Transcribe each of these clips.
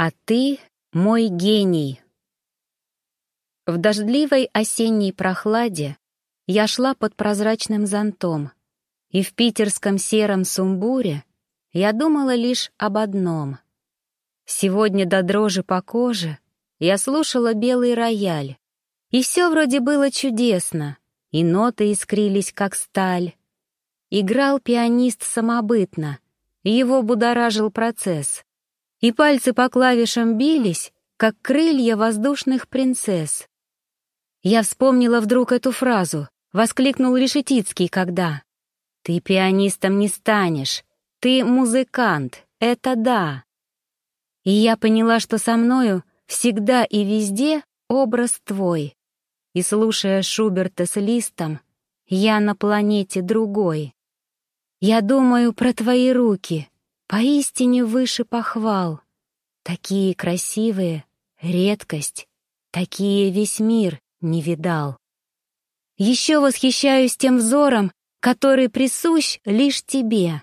А ты — мой гений. В дождливой осенней прохладе я шла под прозрачным зонтом, и в питерском сером сумбуре я думала лишь об одном. Сегодня до дрожи по коже я слушала белый рояль, и все вроде было чудесно, и ноты искрились, как сталь. Играл пианист самобытно, его будоражил процесс и пальцы по клавишам бились, как крылья воздушных принцесс. Я вспомнила вдруг эту фразу, воскликнул Решетицкий, когда «Ты пианистом не станешь, ты музыкант, это да». И я поняла, что со мною всегда и везде образ твой. И слушая Шуберта с листом, я на планете другой. Я думаю про твои руки — Поистине выше похвал. Такие красивые, редкость, такие весь мир не видал. Еще восхищаюсь тем взором, который присущ лишь тебе.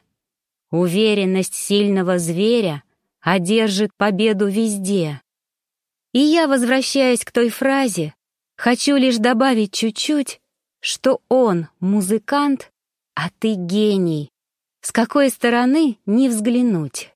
Уверенность сильного зверя одержит победу везде. И я, возвращаясь к той фразе, хочу лишь добавить чуть-чуть, что он музыкант, а ты гений, с какой стороны не взглянуть.